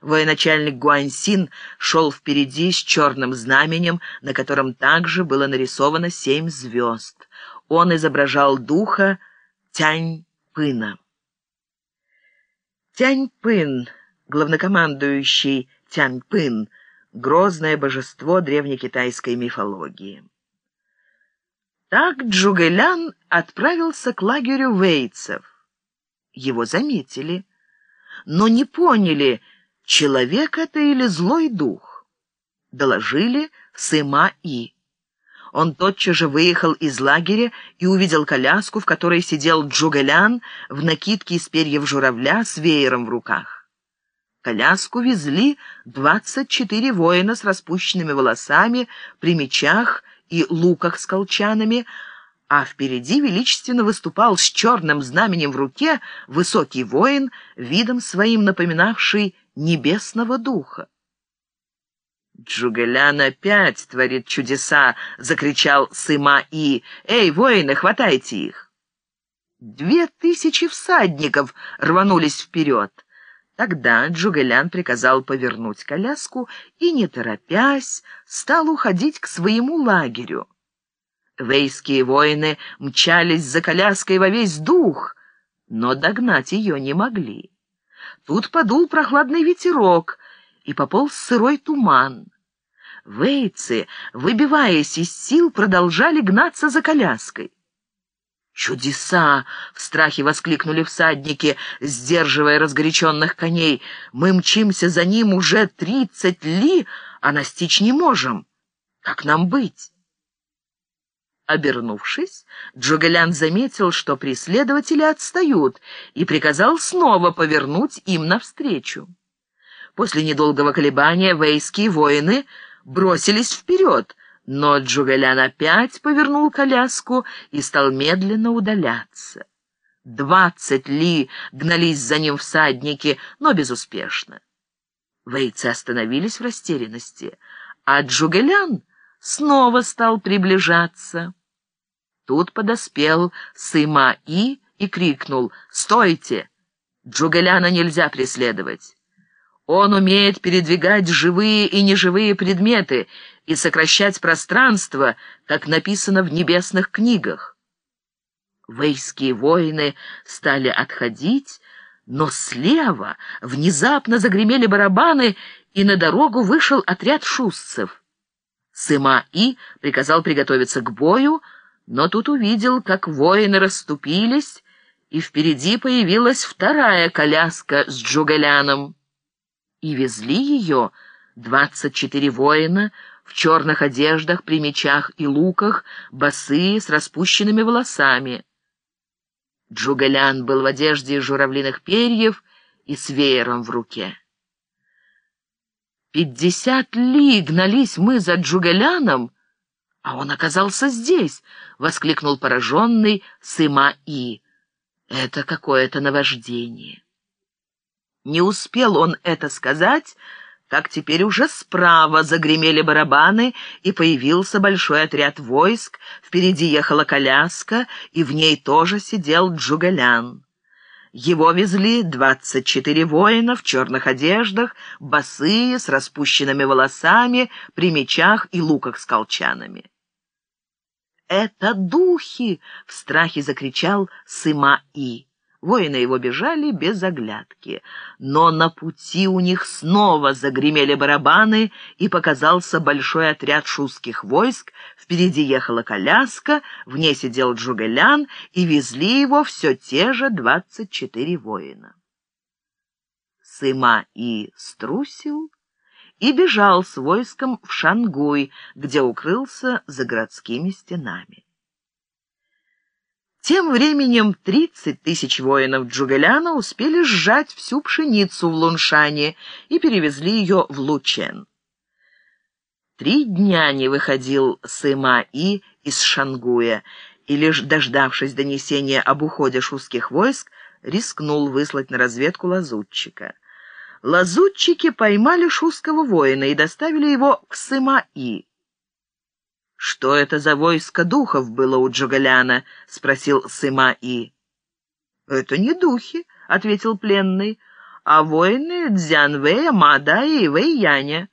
Военачальник Гуаньсин шел впереди с черным знаменем, на котором также было нарисовано семь звезд. Он изображал духа Тянь-Пына. Тянь-Пын, главнокомандующий Тянь-Пын, грозное божество древнекитайской мифологии. Так Джугэлян отправился к лагерю вейцев. Его заметили, но не поняли, человек это или злой дух. Доложили Сыма-И. Он тотчас же выехал из лагеря и увидел коляску, в которой сидел Джугэлян в накидке из перьев журавля с веером в руках. Коляску везли двадцать четыре воина с распущенными волосами, при мечах и луках с колчанами, а впереди величественно выступал с черным знаменем в руке высокий воин, видом своим напоминавший небесного духа. «Джугелян опять творит чудеса!» — закричал Сыма-И. «Эй, воины, хватайте их!» Две тысячи всадников рванулись вперед. Тогда Джугелян приказал повернуть коляску и, не торопясь, стал уходить к своему лагерю. Вейские воины мчались за коляской во весь дух, но догнать ее не могли. Тут подул прохладный ветерок, и пополз сырой туман. Вейцы, выбиваясь из сил, продолжали гнаться за коляской. «Чудеса!» — в страхе воскликнули всадники, сдерживая разгоряченных коней. «Мы мчимся за ним уже тридцать ли, а настичь не можем. Как нам быть?» Обернувшись, Джугелян заметил, что преследователи отстают, и приказал снова повернуть им навстречу. После недолгого колебания вейские воины бросились вперед, но Джугелян опять повернул коляску и стал медленно удаляться. Двадцать ли гнались за ним всадники, но безуспешно. Вейцы остановились в растерянности, а Джугелян снова стал приближаться. Тут подоспел Сыма-И и крикнул «Стойте! Джугеляна нельзя преследовать!» Он умеет передвигать живые и неживые предметы и сокращать пространство, как написано в небесных книгах. Вейские воины стали отходить, но слева внезапно загремели барабаны, и на дорогу вышел отряд шустцев. Сыма-И приказал приготовиться к бою, но тут увидел, как воины расступились, и впереди появилась вторая коляска с Джугаляном и везли ее двадцать четыре воина в черных одеждах, при мечах и луках, босые, с распущенными волосами. Джугалян был в одежде из журавлиных перьев и с веером в руке. «Пятьдесят ли гнались мы за Джугаляном, а он оказался здесь!» — воскликнул пораженный Сыма-И. «Это какое-то наваждение». Не успел он это сказать, как теперь уже справа загремели барабаны, и появился большой отряд войск, впереди ехала коляска, и в ней тоже сидел Джугалян. Его везли двадцать четыре воина в черных одеждах, босые, с распущенными волосами, при мечах и луках с колчанами. «Это духи!» — в страхе закричал Сыма-И. Воины его бежали без оглядки. Но на пути у них снова загремели барабаны, и показался большой отряд шуских войск. Впереди ехала коляска, в ней сидел Джугелян, и везли его все те же двадцать четыре воина. Сыма и струсил и бежал с войском в Шангуй, где укрылся за городскими стенами. Тем временем тридцать тысяч воинов Джугеляна успели сжать всю пшеницу в Луншане и перевезли ее в Лучен. Три дня не выходил Сыма-И из Шангуя, и лишь дождавшись донесения об уходе шуских войск, рискнул выслать на разведку лазутчика. Лазутчики поймали шуского воина и доставили его к Сыма-И. «Что это за войско духов было у Джугаляна?» — спросил Сыма-И. «Это не духи», — ответил пленный, а воины Дзянвэя, Маадая и Вэйяня.